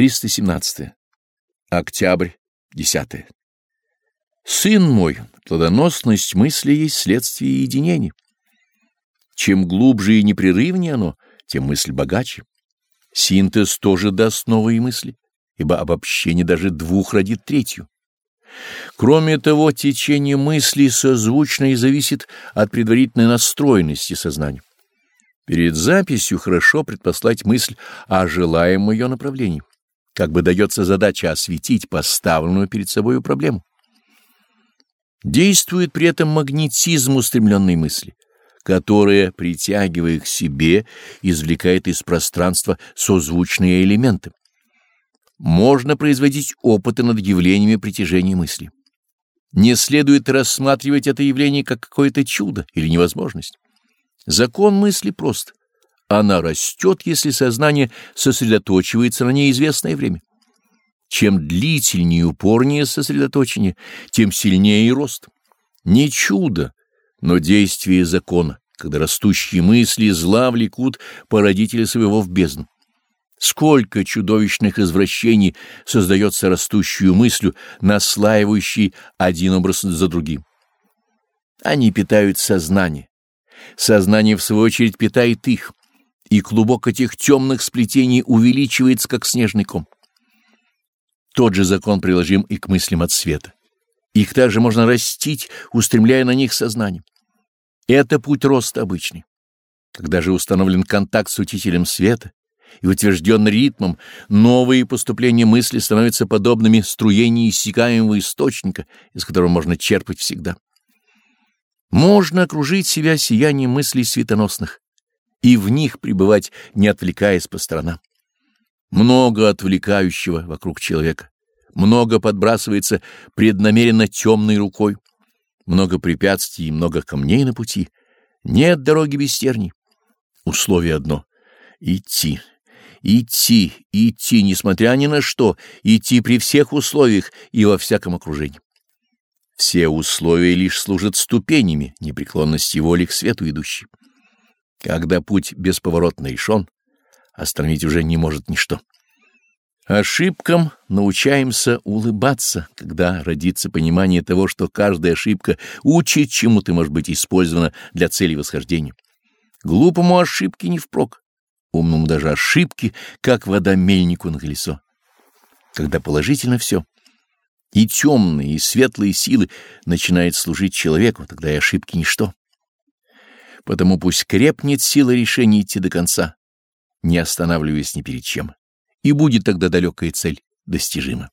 317. Октябрь, 10. Сын мой, плодоносность мысли есть следствие единения. Чем глубже и непрерывнее оно, тем мысль богаче. Синтез тоже даст новые мысли, ибо обобщение даже двух родит третью. Кроме того, течение мысли созвучно и зависит от предварительной настроенности сознания. Перед записью хорошо предпослать мысль о желаемом ее направлении, как бы дается задача осветить поставленную перед собой проблему. Действует при этом магнетизм устремленной мысли, которая, притягивая к себе, извлекает из пространства созвучные элементы. Можно производить опыты над явлениями притяжения мысли. Не следует рассматривать это явление как какое-то чудо или невозможность. Закон мысли прост. Она растет, если сознание сосредоточивается на ней известное время. Чем длительнее и упорнее сосредоточение, тем сильнее и рост. Не чудо, но действие закона, когда растущие мысли зла влекут породителя своего в бездну. Сколько чудовищных извращений создается растущую мыслью, наслаивающей один образ за другим. Они питают сознание. Сознание, в свою очередь, питает их, и клубок этих темных сплетений увеличивается, как снежный ком. Тот же закон приложим и к мыслям от света. Их также можно растить, устремляя на них сознание. Это путь роста обычный. Когда же установлен контакт с учителем света, и утвержден ритмом, новые поступления мысли становятся подобными струению иссякаемого источника, из которого можно черпать всегда. Можно окружить себя сиянием мыслей светоносных и в них пребывать, не отвлекаясь по сторонам. Много отвлекающего вокруг человека, много подбрасывается преднамеренно темной рукой, много препятствий и много камней на пути. Нет дороги без терний. Условие одно — идти. Идти, идти, несмотря ни на что, идти при всех условиях и во всяком окружении. Все условия лишь служат ступенями непреклонности воли к свету идущей. Когда путь бесповоротно решен, остановить уже не может ничто. Ошибкам научаемся улыбаться, когда родится понимание того, что каждая ошибка учит чему-то может быть использована для цели восхождения. Глупому ошибки не впрок умному даже ошибки, как вода мельнику на колесо. Когда положительно все, и темные, и светлые силы начинают служить человеку, тогда и ошибки ничто. Потому пусть крепнет сила решения идти до конца, не останавливаясь ни перед чем, и будет тогда далекая цель достижима.